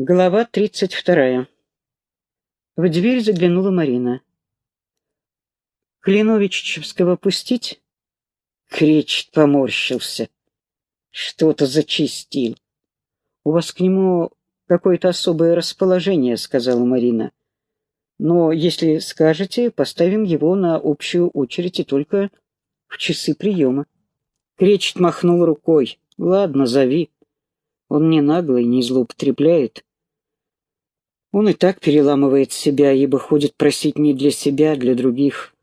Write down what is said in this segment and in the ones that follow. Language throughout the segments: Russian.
Глава тридцать вторая. В дверь заглянула Марина. «Клиновичевского пустить?» Кречет поморщился. «Что-то зачистил. У вас к нему какое-то особое расположение», — сказала Марина. «Но если скажете, поставим его на общую очередь и только в часы приема». Кречет махнул рукой. «Ладно, зови». Он не наглый, не злоупотребляет. Он и так переламывает себя, ибо ходит просить не для себя, а для других.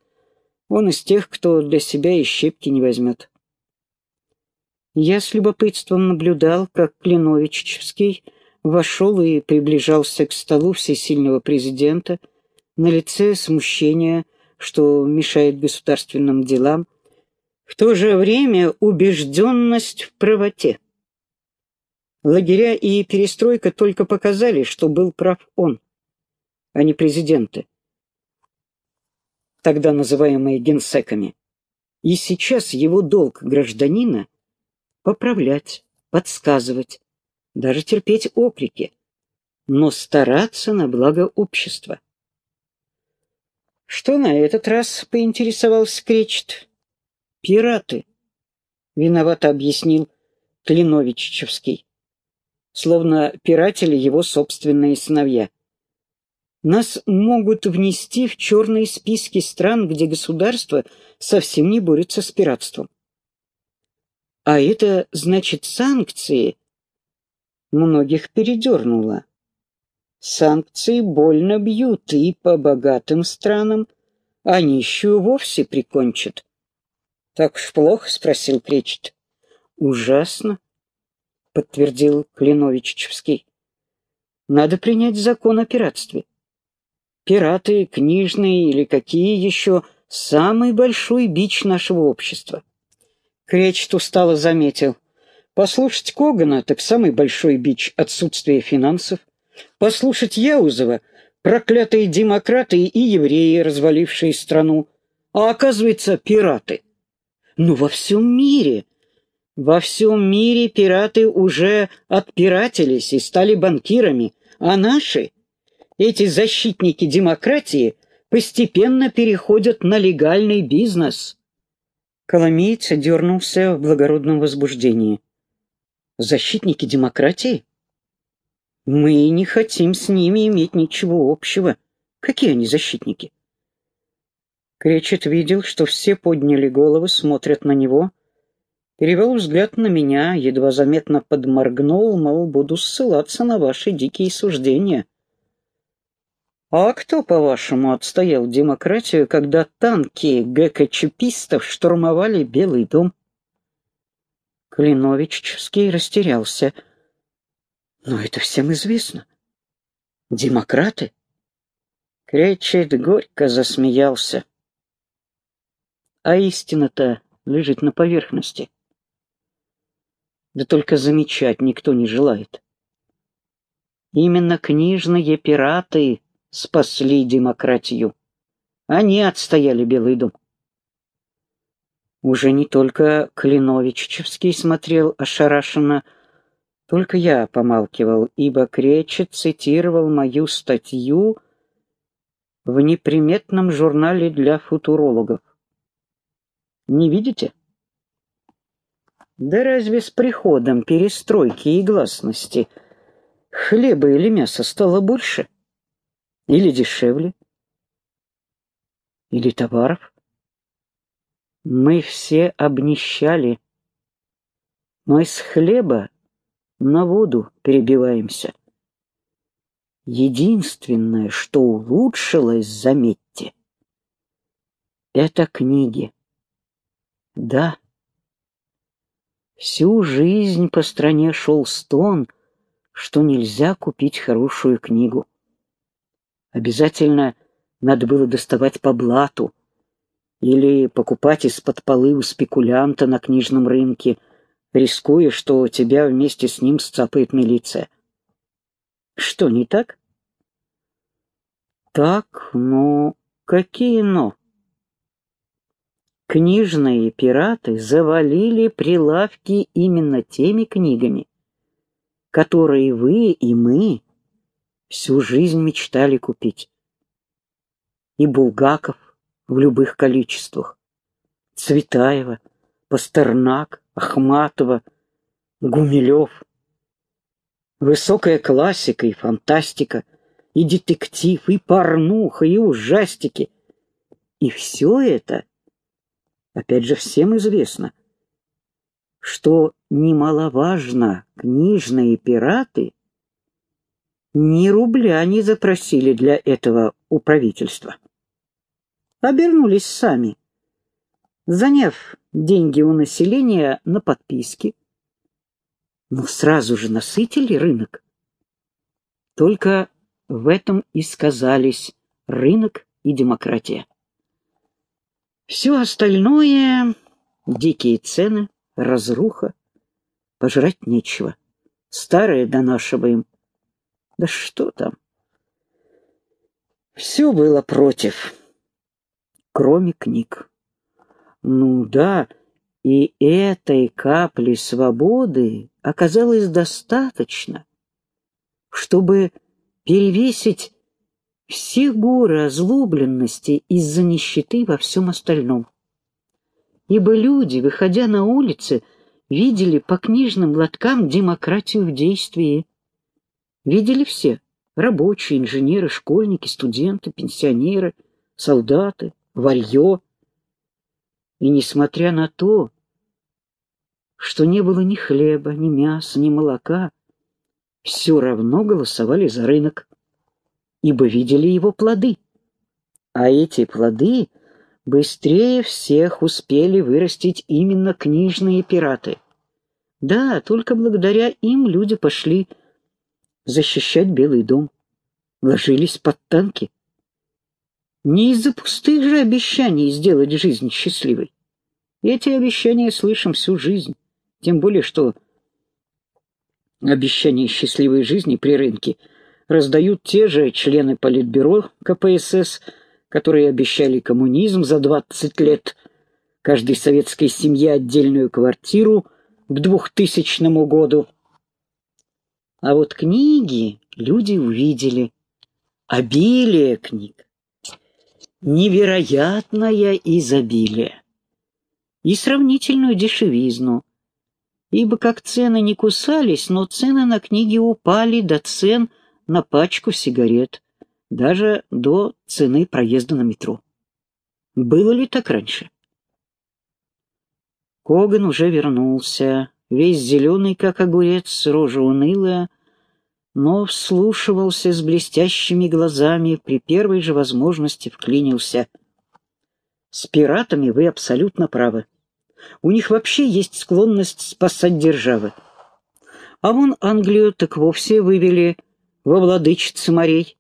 Он из тех, кто для себя и щепки не возьмет. Я с любопытством наблюдал, как Клиновичевский вошел и приближался к столу всесильного президента, на лице смущение, что мешает государственным делам, в то же время убежденность в правоте. Лагеря и перестройка только показали, что был прав он, а не президенты, тогда называемые генсеками. И сейчас его долг гражданина — поправлять, подсказывать, даже терпеть окрики, но стараться на благо общества. Что на этот раз поинтересовался Кречет? Пираты, виновато объяснил Клиновичевский словно пиратели его собственные сыновья. Нас могут внести в черные списки стран, где государство совсем не борется с пиратством. А это значит санкции многих передернуло. Санкции больно бьют и по богатым странам, а нищую вовсе прикончат. — Так уж плохо? — спросил Кречет. — Ужасно подтвердил Клиновичевский. Надо принять закон о пиратстве. Пираты, книжные или какие еще, самый большой бич нашего общества. Кречет устало заметил. Послушать Когана, так самый большой бич отсутствия финансов. Послушать Яузова, проклятые демократы и евреи, развалившие страну. А оказывается, пираты. Ну, во всем мире во всем мире пираты уже отпиратились и стали банкирами, а наши, эти защитники демократии, постепенно переходят на легальный бизнес. Коломеец дернулся в благородном возбуждении. Защитники демократии? Мы не хотим с ними иметь ничего общего. Какие они защитники? Кречет видел, что все подняли головы, смотрят на него — перевел взгляд на меня, едва заметно подморгнул, мол, буду ссылаться на ваши дикие суждения. А кто, по-вашему, отстоял демократию, когда танки ГКЧПистов штурмовали Белый дом? Клиновичский растерялся. Но это всем известно. Демократы? Кречет горько засмеялся. А истина-то лежит на поверхности да только замечать никто не желает. Именно книжные пираты спасли демократию. Они отстояли Белый дом. Уже не только Клиновичевский смотрел ошарашенно, только я помалкивал, ибо Кречет цитировал мою статью в неприметном журнале для футурологов. Не видите? Да разве с приходом перестройки и гласности хлеба или мяса стало больше? Или дешевле? Или товаров? Мы все обнищали. Мы с хлеба на воду перебиваемся. Единственное, что улучшилось, заметьте, это книги. Да, Всю жизнь по стране шел стон, что нельзя купить хорошую книгу. Обязательно надо было доставать по блату или покупать из-под полы у спекулянта на книжном рынке, рискуя, что тебя вместе с ним сцапает милиция. Что, не так? Так, но какие «но»? Книжные пираты завалили прилавки именно теми книгами, которые вы и мы всю жизнь мечтали купить. И Булгаков в любых количествах, Цветаева, Пастернак, Ахматова, Гумилев. Высокая классика и фантастика, и детектив, и порнуха, и ужастики. И все это, опять же, всем известно, что немаловажно, книжные пираты ни рубля не запросили для этого у правительства. Обернулись сами, заняв деньги у населения на подписки, но сразу же насытили рынок. Только в этом и сказались рынок и демократия. Все остальное — дикие цены, разруха, пожрать нечего. Старое донашиваем. Да что там? Все было против, кроме книг. Ну да, и этой капли свободы оказалось достаточно, чтобы перевесить все горы озлобленности из-за нищеты во всем остальном. Ибо люди, выходя на улицы, видели по книжным лоткам демократию в действии. Видели все — рабочие, инженеры, школьники, студенты, пенсионеры, солдаты, варьё. И несмотря на то, что не было ни хлеба, ни мяса, ни молока, все равно голосовали за рынок, ибо видели его плоды. А эти плоды быстрее всех успели вырастить именно книжные пираты. Да, только благодаря им люди пошли защищать Белый дом, ложились под танки. Не из-за пустых же обещаний сделать жизнь счастливой. Эти обещания слышим всю жизнь, тем более что обещания счастливой жизни при рынке раздают те же члены Политбюро КПСС, которые обещали коммунизм за 20 лет, каждой советской семье отдельную квартиру к 2000 году. А вот книги люди увидели, обилие книг, невероятное изобилие. И сравнительную дешевизну, ибо как цены не кусались, но цены на книги упали до цен на пачку сигарет, даже до цены проезда на метро. Было ли так раньше? Коган уже вернулся, весь зеленый, как огурец, рожа унылая, но вслушивался с блестящими глазами, при первой же возможности вклинился. «С пиратами вы абсолютно правы. У них вообще есть склонность спасать державы. А вон Англию так вовсе вывели во владычицы морей.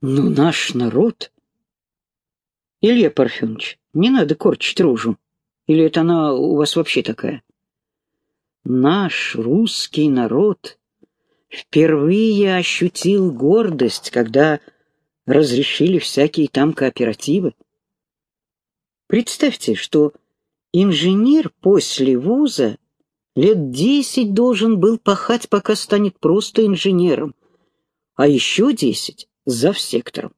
Но наш народ... Илья Парфенович, не надо корчить рожу. Или это она у вас вообще такая? Наш русский народ впервые ощутил гордость, когда разрешили всякие там кооперативы. Представьте, что инженер после вуза лет десять должен был пахать, пока станет просто инженером, а еще десять — завсектором.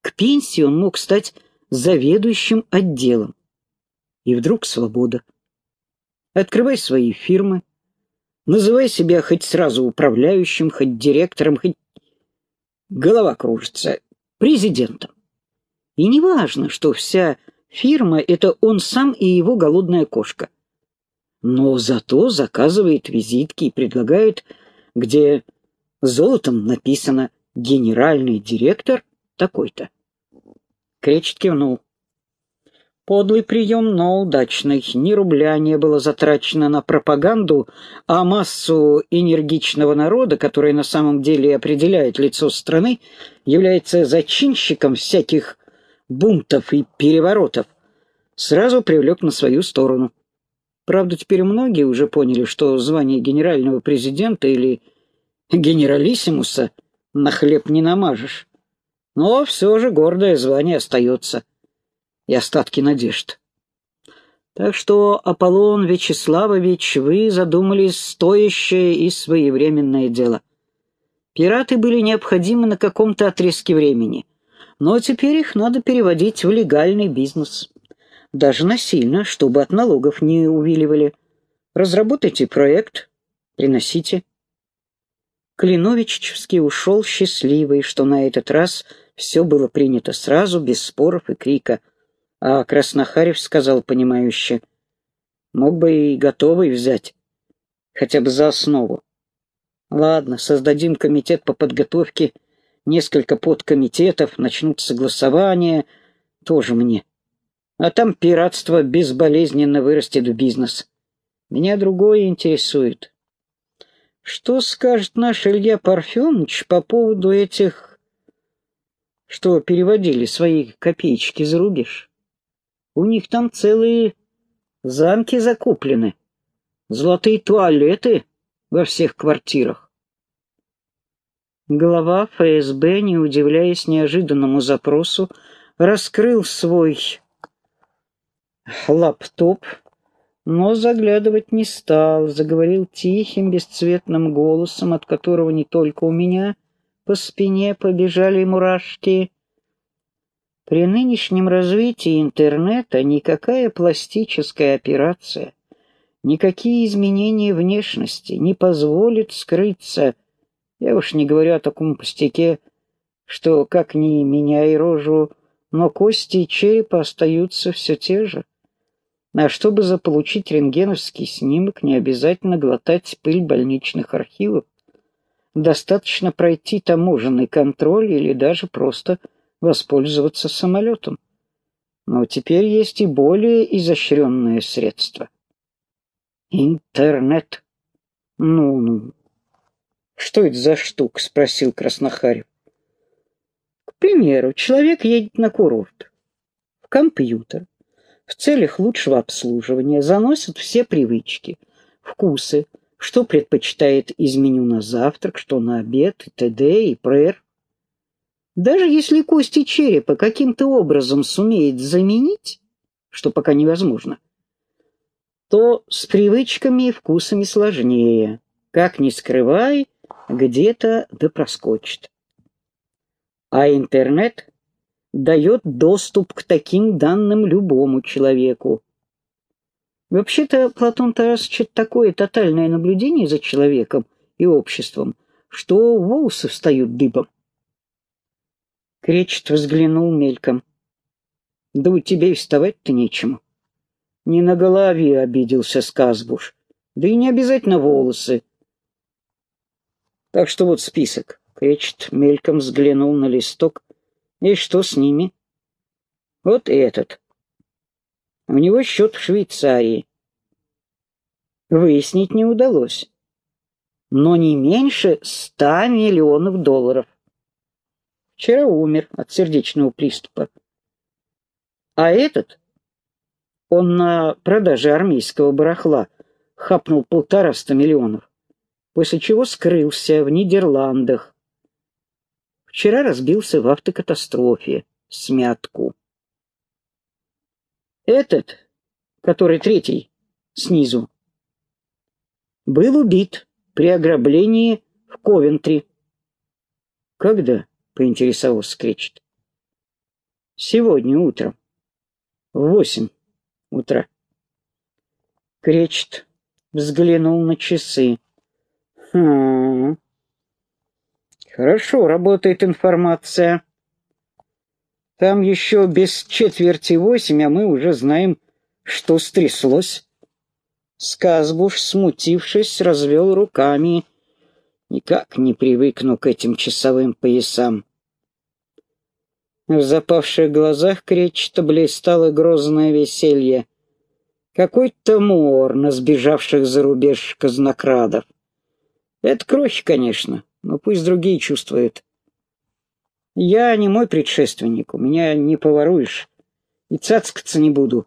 К пенсии он мог стать заведующим отделом. И вдруг свобода. Открывай свои фирмы, называй себя хоть сразу управляющим, хоть директором, хоть... Голова кружится. Президентом. И не важно, что вся фирма — это он сам и его голодная кошка. Но зато заказывает визитки и предлагает, где золотом написано «Генеральный директор такой-то». Кречет кивнул. Подлый прием, но удачный. Ни рубля не было затрачено на пропаганду, а массу энергичного народа, который на самом деле определяет лицо страны, является зачинщиком всяких бунтов и переворотов, сразу привлек на свою сторону. Правда, теперь многие уже поняли, что звание генерального президента или генералиссимуса на хлеб не намажешь. Но все же гордое звание остается и остатки надежд. Так что, Аполлон Вячеславович, вы задумали стоящее и своевременное дело. Пираты были необходимы на каком-то отрезке времени, но теперь их надо переводить в легальный бизнес. Даже насильно, чтобы от налогов не увиливали. Разработайте проект, приносите. Клиновичевский ушел счастливый, что на этот раз все было принято сразу, без споров и крика. А Краснохарев сказал понимающе, мог бы и готовый взять, хотя бы за основу. Ладно, создадим комитет по подготовке, несколько подкомитетов, начнут согласования, тоже мне. А там пиратство безболезненно вырастет в бизнес. Меня другое интересует. Что скажет наш Илья Парфенович по поводу этих, что переводили свои копеечки за рубеж? У них там целые замки закуплены, золотые туалеты во всех квартирах. Глава ФСБ, не удивляясь неожиданному запросу, раскрыл свой лаптоп но заглядывать не стал, заговорил тихим, бесцветным голосом, от которого не только у меня по спине побежали мурашки. При нынешнем развитии интернета никакая пластическая операция, никакие изменения внешности не позволят скрыться, я уж не говорю о таком пустяке, что, как ни меняй рожу, но кости и черепа остаются все те же. А чтобы заполучить рентгеновский снимок, не обязательно глотать пыль больничных архивов. Достаточно пройти таможенный контроль или даже просто воспользоваться самолетом. Но теперь есть и более изощренные средства. Интернет. Ну-ну. Что это за штука? Спросил Краснохарев. К примеру, человек едет на курорт. В компьютер в целях лучшего обслуживания заносят все привычки, вкусы, что предпочитает из меню на завтрак, что на обед, т.д. и пр. Даже если кости черепа каким-то образом сумеет заменить, что пока невозможно, то с привычками и вкусами сложнее. Как ни скрывай, где-то да проскочит. А интернет дает доступ к таким данным любому человеку. Вообще-то Платон Тарасович такое тотальное наблюдение за человеком и обществом, что волосы встают дыбом. Кречет взглянул мельком. «Да у тебя и вставать-то нечему». «Не на голове обиделся Сказбуш, да и не обязательно волосы». «Так что вот список». Кречет мельком взглянул на листок, и что с ними? Вот этот. У него счет в Швейцарии. Выяснить не удалось. Но не меньше ста миллионов долларов. Вчера умер от сердечного приступа. А этот, он на продаже армейского барахла хапнул полтораста миллионов, после чего скрылся в Нидерландах, Вчера разбился в автокатастрофе. Смятку. Этот, который третий, снизу, был убит при ограблении в Ковентри. Когда? поинтересовался Кречет. Сегодня утром. В восемь утра. Кречет взглянул на часы. Хм, Хорошо работает информация. Там еще без четверти восемь, а мы уже знаем, что стряслось. Сказбуш, смутившись, развел руками. Никак не привыкну к этим часовым поясам. В запавших глазах кречета блистало грозное веселье. Какой-то мор на сбежавших за рубеж казнокрадов. Это кровь, конечно, но пусть другие чувствуют. Я не мой предшественник, у меня не поворуешь. И цацкаться не буду.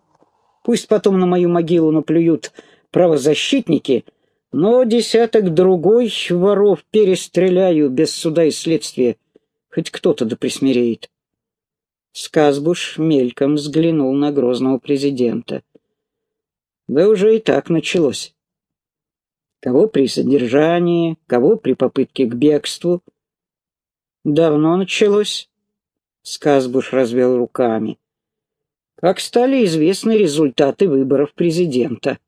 Пусть потом на мою могилу наплюют правозащитники, но десяток другой воров перестреляю без суда и следствия. Хоть кто-то да присмиреет. Сказбуш мельком взглянул на грозного президента. Да уже и так началось кого при задержании, кого при попытке к бегству, Давно началось? Сказбуш развел руками. Как стали известны результаты выборов президента.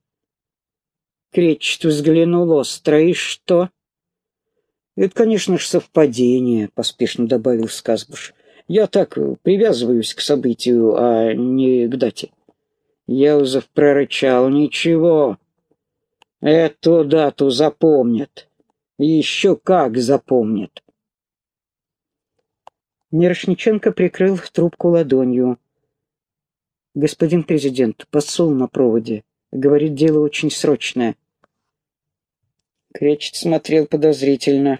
Кречет взглянул остро. И что? Это, конечно же, совпадение, поспешно добавил Сказбуш. Я так привязываюсь к событию, а не к дате. Яузов прорычал. Ничего. Эту дату запомнят. Еще как запомнят. Мирошниченко прикрыл трубку ладонью. «Господин президент, посол на проводе. Говорит, дело очень срочное». Кречет смотрел подозрительно.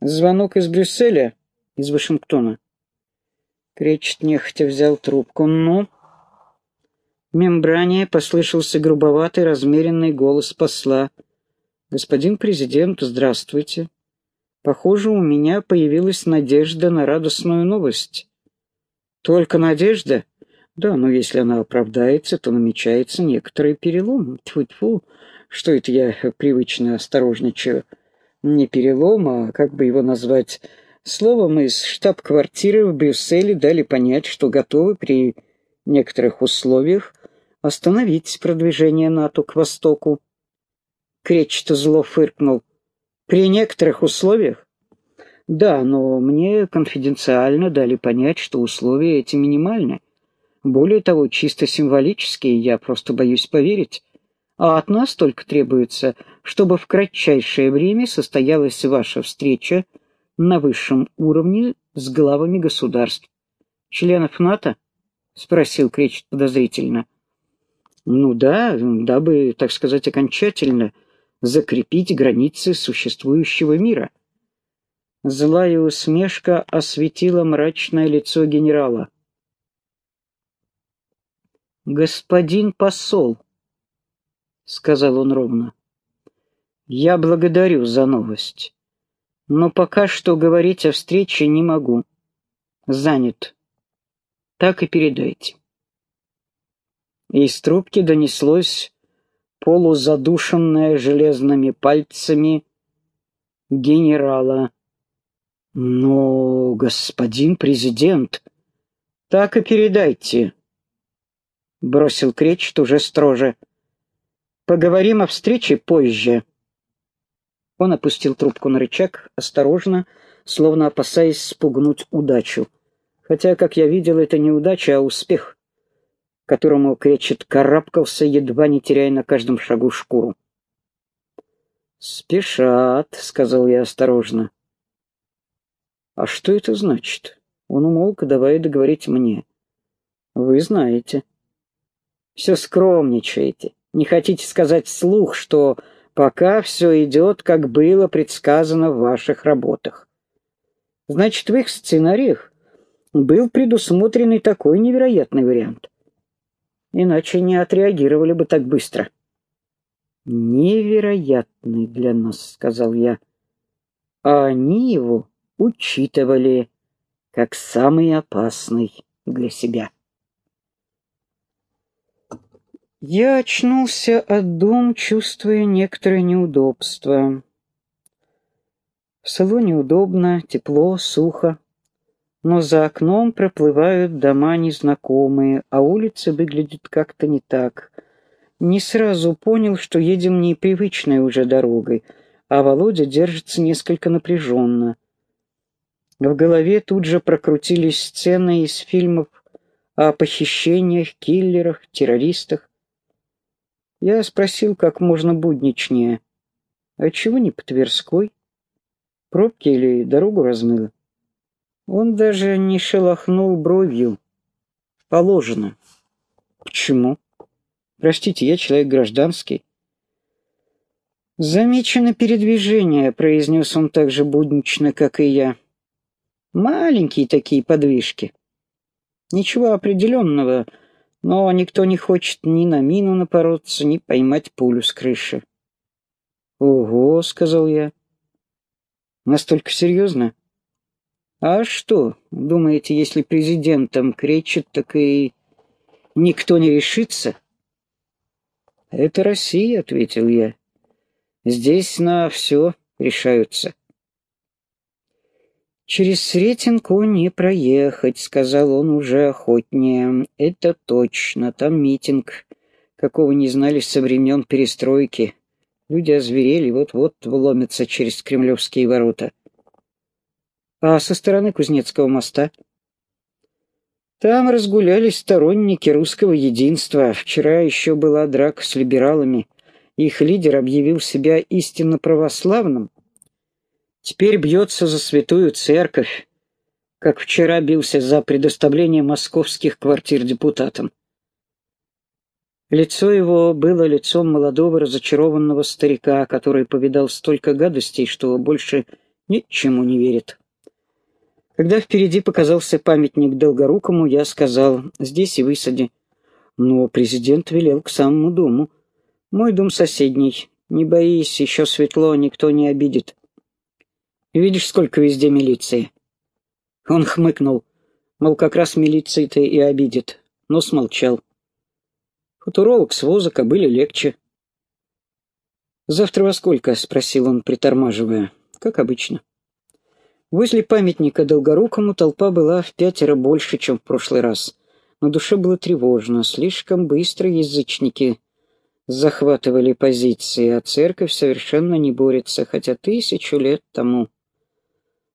«Звонок из Брюсселя?» «Из Вашингтона». Кречет нехотя взял трубку. «Ну?» Мембране послышался грубоватый, размеренный голос посла. «Господин президент, здравствуйте. Похоже, у меня появилась надежда на радостную новость». «Только надежда?» «Да, но если она оправдается, то намечается некоторый перелом. Тьфу-тьфу, что это я привычно осторожничаю? Не перелом, а как бы его назвать? Словом, из штаб-квартиры в Брюсселе дали понять, что готовы при некоторых условиях остановить продвижение НАТО к востоку. Кречето зло фыркнул. При некоторых условиях? Да, но мне конфиденциально дали понять, что условия эти минимальны. Более того, чисто символические, я просто боюсь поверить а от нас только требуется, чтобы в кратчайшее время состоялась ваша встреча на высшем уровне с главами государств. Членов НАТО? Спросил Кречет подозрительно. Ну да, дабы, так сказать, окончательно закрепить границы существующего мира. Злая усмешка осветила мрачное лицо генерала. «Господин посол», — сказал он ровно. «Я благодарю за новость, но пока что говорить о встрече не могу. Занят. Так и передайте». Из трубки донеслось полузадушенное железными пальцами генерала. «Но, господин президент, так и передайте», — бросил Кречет уже строже. Поговорим о встрече позже. Он опустил трубку на рычаг, осторожно, словно опасаясь спугнуть удачу. Хотя, как я видел, это не удача, а успех, которому Кречет карабкался, едва не теряя на каждом шагу шкуру. «Спешат», — сказал я осторожно. «А что это значит?» Он умолк, давая договорить мне. «Вы знаете». «Все скромничаете. Не хотите сказать вслух, что пока все идет, как было предсказано в ваших работах. Значит, в их сценариях был предусмотрен и такой невероятный вариант. Иначе не отреагировали бы так быстро. «Невероятный для нас», — сказал я. А они его учитывали как самый опасный для себя. Я очнулся от дум, чувствуя некоторое неудобство. В салоне удобно, тепло, сухо, но за окном проплывают дома незнакомые, а улица выглядит как-то не так. Не сразу понял, что едем непривычной уже дорогой, а Володя держится несколько напряженно. В голове тут же прокрутились сцены из фильмов о похищениях, киллерах, террористах. Я спросил как можно будничнее. «А чего не по Тверской? Пробки или дорогу размыло?» Он даже не шелохнул бровью. «Положено». «Почему?» «Простите, я человек гражданский». «Замечено передвижение», — произнес он так же буднично, как и я. «Маленькие такие подвижки. Ничего определенного, но никто не хочет ни на мину напороться, ни поймать пулю с крыши. «Ого», — сказал я. «Настолько серьезно?» «А что, думаете, если президентом кричит, так и никто не решится?» «Это Россия», — ответил я. «Здесь на все решаются». «Через Сретенку не проехать», — сказал он уже охотнее. «Это точно, там митинг, какого не знали со времен перестройки. Люди озверели, вот-вот вломятся через кремлевские ворота». «А со стороны Кузнецкого моста?» «Там разгулялись сторонники русского единства. Вчера еще была драка с либералами. Их лидер объявил себя истинно православным» Теперь бьется за святую церковь, как вчера бился за предоставление московских квартир депутатам. Лицо его было лицом молодого разочарованного старика, который повидал столько гадостей, что больше ничему не верит. Когда впереди показался памятник Долгорукому, я сказал «здесь и высади». Но президент велел к самому дому. «Мой дом соседний. Не боись, еще светло, никто не обидит». Видишь, сколько везде милиции?» Он хмыкнул, мол, как раз милиции-то и обидит, но смолчал. Футуролог с воза кобыли легче. «Завтра во сколько?» — спросил он, притормаживая. «Как обычно». Возле памятника Долгорукому толпа была в пятеро больше, чем в прошлый раз. На душе было тревожно, слишком быстро язычники захватывали позиции, а церковь совершенно не борется, хотя тысячу лет тому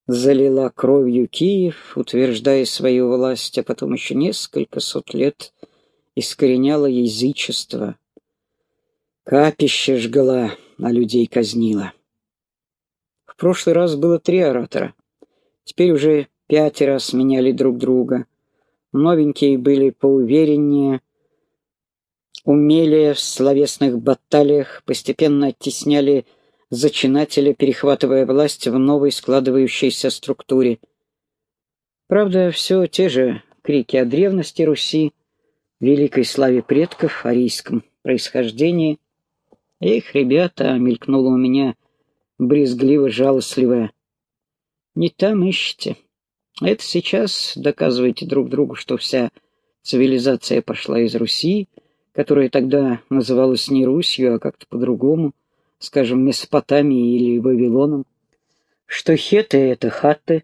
залила кровью Киев, утверждая свою власть, а потом еще несколько сот лет искореняла язычество. Капище жгла, а людей казнила. В прошлый раз было три оратора. Теперь уже пятеро сменяли друг друга. Новенькие были поувереннее, умелее в словесных баталиях, постепенно оттесняли зачинателя, перехватывая власть в новой складывающейся структуре. Правда, все те же крики о древности Руси, великой славе предков, арийском происхождении. Эх, ребята, мелькнуло у меня брезгливо-жалостливое. Не там ищете. Это сейчас доказываете друг другу, что вся цивилизация пошла из Руси, которая тогда называлась не Русью, а как-то по-другому скажем, Месопотамией или Вавилоном, что хеты — это хатты,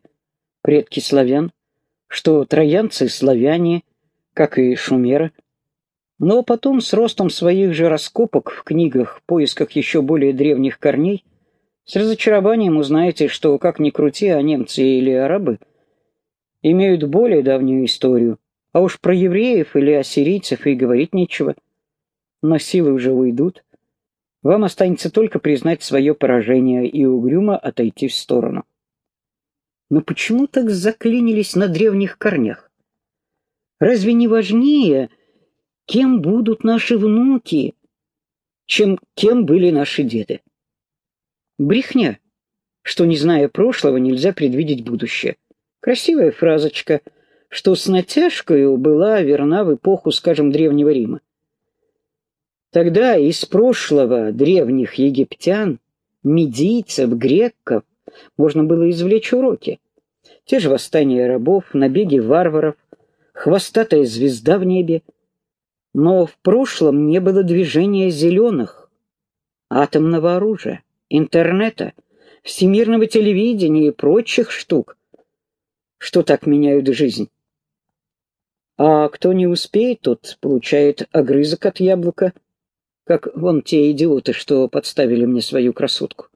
предки славян, что троянцы — славяне, как и шумеры. Но потом с ростом своих же раскопок в книгах, поисках еще более древних корней, с разочарованием узнаете, что, как ни крути, а немцы или арабы имеют более давнюю историю, а уж про евреев или ассирийцев и говорить нечего. Но силы уже уйдут. Вам останется только признать свое поражение и угрюмо отойти в сторону. Но почему так заклинились на древних корнях? Разве не важнее, кем будут наши внуки, чем кем были наши деды? Брехня, что, не зная прошлого, нельзя предвидеть будущее. Красивая фразочка, что с натяжкой была верна в эпоху, скажем, Древнего Рима. Тогда из прошлого древних египтян, медийцев, греков можно было извлечь уроки. Те же восстания рабов, набеги варваров, хвостатая звезда в небе. Но в прошлом не было движения зеленых, атомного оружия, интернета, всемирного телевидения и прочих штук, что так меняют жизнь. А кто не успеет, тот получает огрызок от яблока – как вон те идиоты, что подставили мне свою красотку.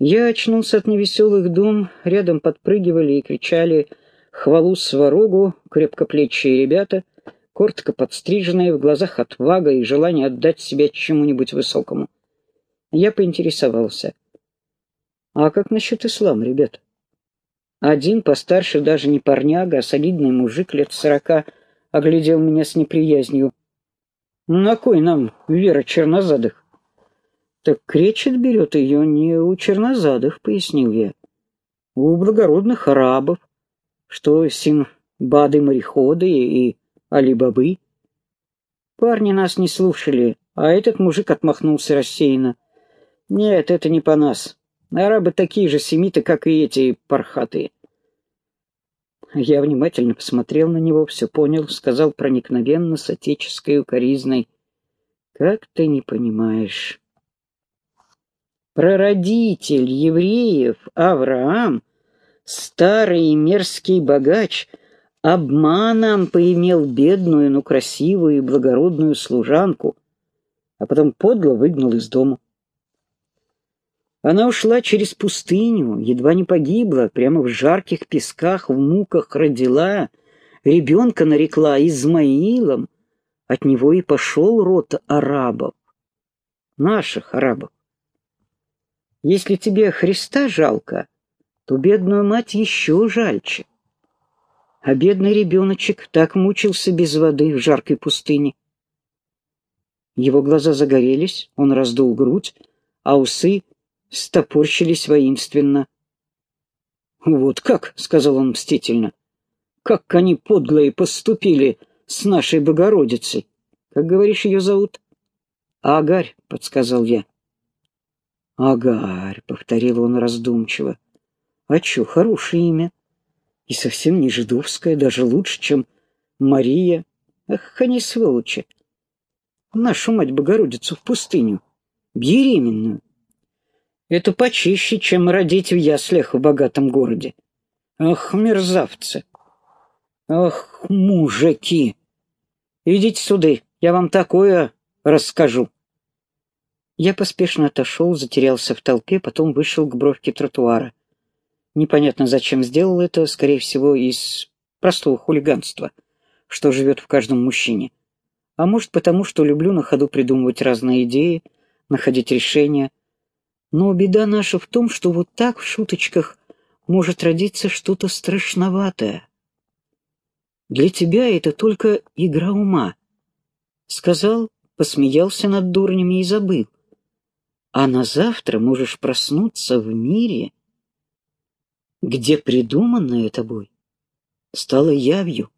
Я очнулся от невеселых дум, рядом подпрыгивали и кричали хвалу сварогу крепкоплечие ребята, коротко подстриженные, в глазах отвага и желание отдать себя чему-нибудь высокому. Я поинтересовался. «А как насчет ислама, ребят?» Один, постарше, даже не парняга, а солидный мужик лет сорока, оглядел меня с неприязнью. На кой нам вера чернозадых? Так кречет берет ее не у чернозадых, пояснил я. У благородных арабов, что синбады-мореходы и алибабы. Парни нас не слушали, а этот мужик отмахнулся рассеянно. Нет, это не по нас. Арабы такие же семиты, как и эти пархатые. Я внимательно посмотрел на него, все понял, сказал проникновенно, с отеческой укоризной. «Как ты не понимаешь?» Прародитель евреев Авраам Старый мерзкий богач обманом поимел бедную, но красивую и благородную служанку, а потом подло выгнал из дома. Она ушла через пустыню, едва не погибла, прямо в жарких песках, в муках родила, ребенка нарекла Измаилом, от него и пошел род арабов, наших арабов. Если тебе Христа жалко, то бедную мать еще жальче. А бедный ребеночек так мучился без воды в жаркой пустыне. Его глаза загорелись, он раздул грудь, а усы стопорщились воинственно. «Вот как!» — сказал он мстительно. «Как они подлые поступили с нашей Богородицей! Как, говоришь, ее зовут?» «Агарь», — подсказал я. «Агарь», — повторил он раздумчиво. «А чё, хорошее имя. И совсем не жидовское, даже лучше, чем Мария. Ах, они сволочи. Нашу мать Богородицу в пустыню, беременную. Это почище, чем родить в яслях в богатом городе. Ах, мерзавцы! Ах, мужики! Идите сюда, я вам такое расскажу. Я поспешно отошел, затерялся в толпе, потом вышел к бровке тротуара. Непонятно, зачем сделал это, скорее всего, из простого хулиганства, что живет в каждом мужчине. А может, потому что люблю на ходу придумывать разные идеи, находить решения, но беда наша в том, что вот так в шуточках может родиться что-то страшноватое. Для тебя это только игра ума. Сказал, посмеялся над дурнями и забыл. А на завтра можешь проснуться в мире, где придуманное тобой стало явью.